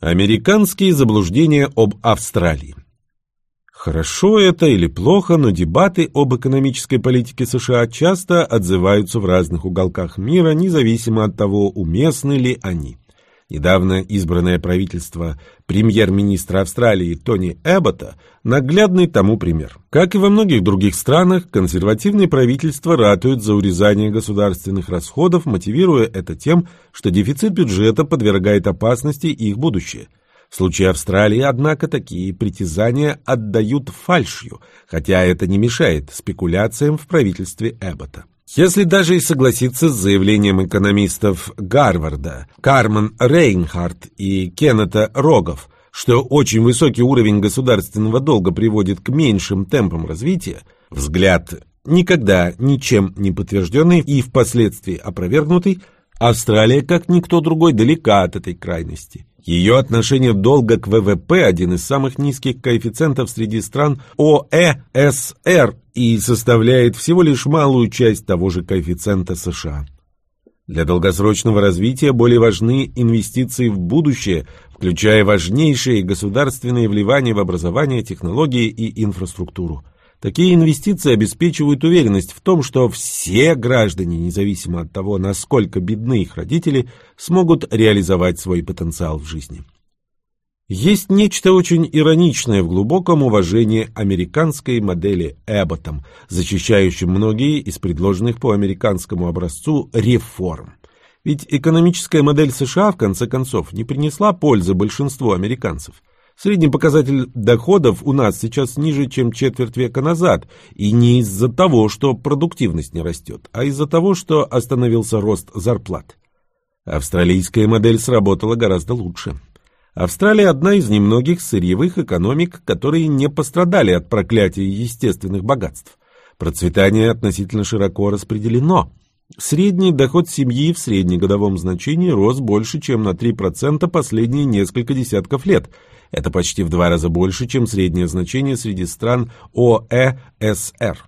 Американские заблуждения об Австралии. Хорошо это или плохо, но дебаты об экономической политике США часто отзываются в разных уголках мира, независимо от того, уместны ли они. Недавно избранное правительство премьер-министра Австралии Тони Эббота – наглядный тому пример. Как и во многих других странах, консервативные правительства ратуют за урезание государственных расходов, мотивируя это тем, что дефицит бюджета подвергает опасности их будущее. В случае Австралии, однако, такие притязания отдают фальшью, хотя это не мешает спекуляциям в правительстве Эббота. Если даже и согласиться с заявлением экономистов Гарварда, Кармен Рейнхард и Кеннета Рогов, что очень высокий уровень государственного долга приводит к меньшим темпам развития, взгляд, никогда ничем не подтвержденный и впоследствии опровергнутый, Австралия, как никто другой, далека от этой крайности. Ее отношение долга к ВВП – один из самых низких коэффициентов среди стран ОЭСР и составляет всего лишь малую часть того же коэффициента США. Для долгосрочного развития более важны инвестиции в будущее, включая важнейшие государственные вливания в образование, технологии и инфраструктуру. Такие инвестиции обеспечивают уверенность в том, что все граждане, независимо от того, насколько бедны их родители, смогут реализовать свой потенциал в жизни. Есть нечто очень ироничное в глубоком уважении американской модели Эбботом, защищающем многие из предложенных по американскому образцу реформ. Ведь экономическая модель США, в конце концов, не принесла пользы большинству американцев – Средний показатель доходов у нас сейчас ниже, чем четверть века назад, и не из-за того, что продуктивность не растет, а из-за того, что остановился рост зарплат. Австралийская модель сработала гораздо лучше. Австралия одна из немногих сырьевых экономик, которые не пострадали от проклятия естественных богатств. Процветание относительно широко распределено. Средний доход семьи в среднегодовом значении рос больше, чем на 3% последние несколько десятков лет – это почти в два раза больше, чем среднее значение среди стран ОЭСР.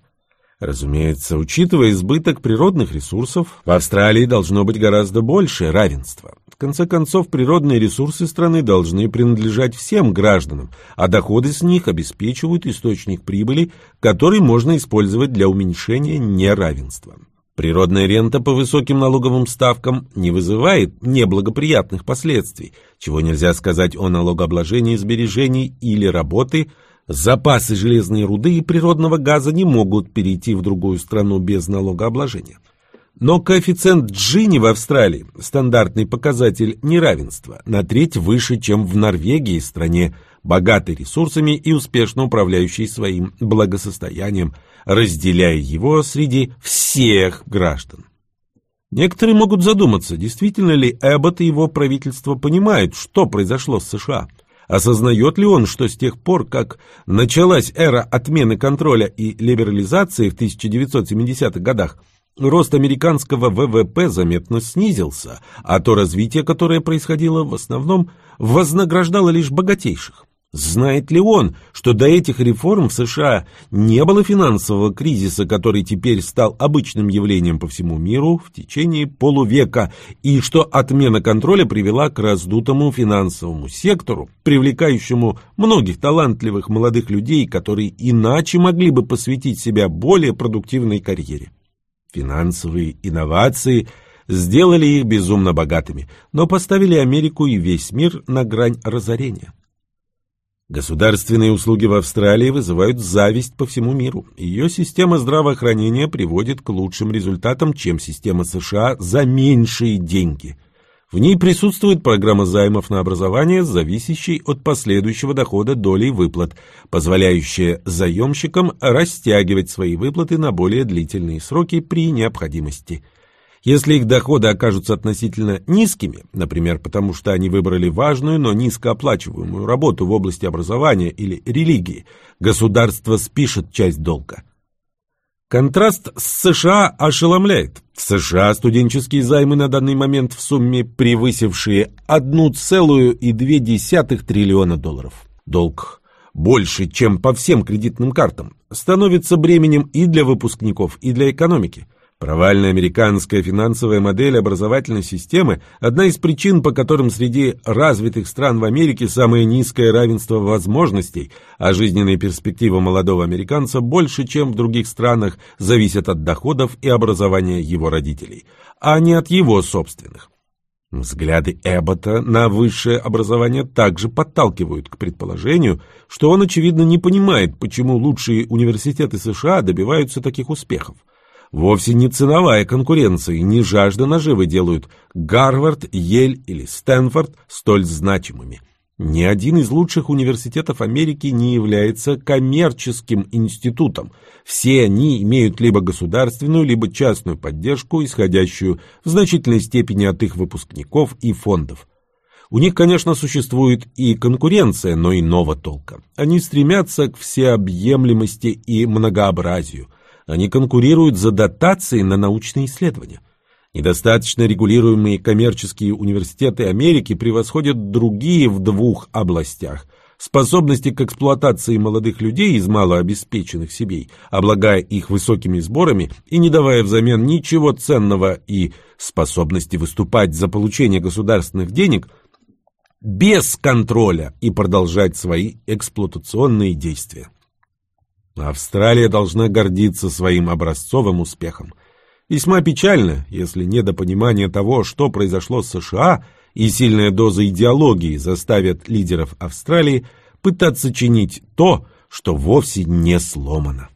Разумеется, учитывая избыток природных ресурсов, в Австралии должно быть гораздо больше равенства. В конце концов, природные ресурсы страны должны принадлежать всем гражданам, а доходы с них обеспечивают источник прибыли, который можно использовать для уменьшения неравенства. Природная рента по высоким налоговым ставкам не вызывает неблагоприятных последствий, чего нельзя сказать о налогообложении сбережений или работы. Запасы железной руды и природного газа не могут перейти в другую страну без налогообложения. Но коэффициент Джини в Австралии, стандартный показатель неравенства, на треть выше, чем в Норвегии, стране, богатой ресурсами и успешно управляющей своим благосостоянием, разделяя его среди всех граждан. Некоторые могут задуматься, действительно ли Эббот и его правительство понимают, что произошло с США. Осознает ли он, что с тех пор, как началась эра отмены контроля и либерализации в 1970-х годах, рост американского ВВП заметно снизился, а то развитие, которое происходило в основном, вознаграждало лишь богатейших. Знает ли он, что до этих реформ в США не было финансового кризиса, который теперь стал обычным явлением по всему миру в течение полувека, и что отмена контроля привела к раздутому финансовому сектору, привлекающему многих талантливых молодых людей, которые иначе могли бы посвятить себя более продуктивной карьере? Финансовые инновации сделали их безумно богатыми, но поставили Америку и весь мир на грань разорения. Государственные услуги в Австралии вызывают зависть по всему миру. Ее система здравоохранения приводит к лучшим результатам, чем система США за меньшие деньги. В ней присутствует программа займов на образование, зависящей от последующего дохода долей выплат, позволяющая заемщикам растягивать свои выплаты на более длительные сроки при необходимости – если их доходы окажутся относительно низкими, например, потому что они выбрали важную, но низкооплачиваемую работу в области образования или религии, государство спишет часть долга. Контраст с США ошеломляет. В США студенческие займы на данный момент в сумме превысившие 1,2 триллиона долларов. Долг больше, чем по всем кредитным картам, становится бременем и для выпускников, и для экономики. Провальная американская финансовая модель образовательной системы – одна из причин, по которым среди развитых стран в Америке самое низкое равенство возможностей, а жизненные перспективы молодого американца больше, чем в других странах, зависят от доходов и образования его родителей, а не от его собственных. Взгляды Эббота на высшее образование также подталкивают к предположению, что он, очевидно, не понимает, почему лучшие университеты США добиваются таких успехов. Вовсе не ценовая конкуренция и не жажда наживы делают Гарвард, Ель или Стэнфорд столь значимыми. Ни один из лучших университетов Америки не является коммерческим институтом. Все они имеют либо государственную, либо частную поддержку, исходящую в значительной степени от их выпускников и фондов. У них, конечно, существует и конкуренция, но иного толка. Они стремятся к всеобъемлемости и многообразию – они конкурируют за дотации на научные исследования. Недостаточно регулируемые коммерческие университеты Америки превосходят другие в двух областях – способности к эксплуатации молодых людей из малообеспеченных семей, облагая их высокими сборами и не давая взамен ничего ценного и способности выступать за получение государственных денег без контроля и продолжать свои эксплуатационные действия. Австралия должна гордиться своим образцовым успехом. Весьма печально, если недопонимание того, что произошло с США, и сильная доза идеологии заставят лидеров Австралии пытаться чинить то, что вовсе не сломано.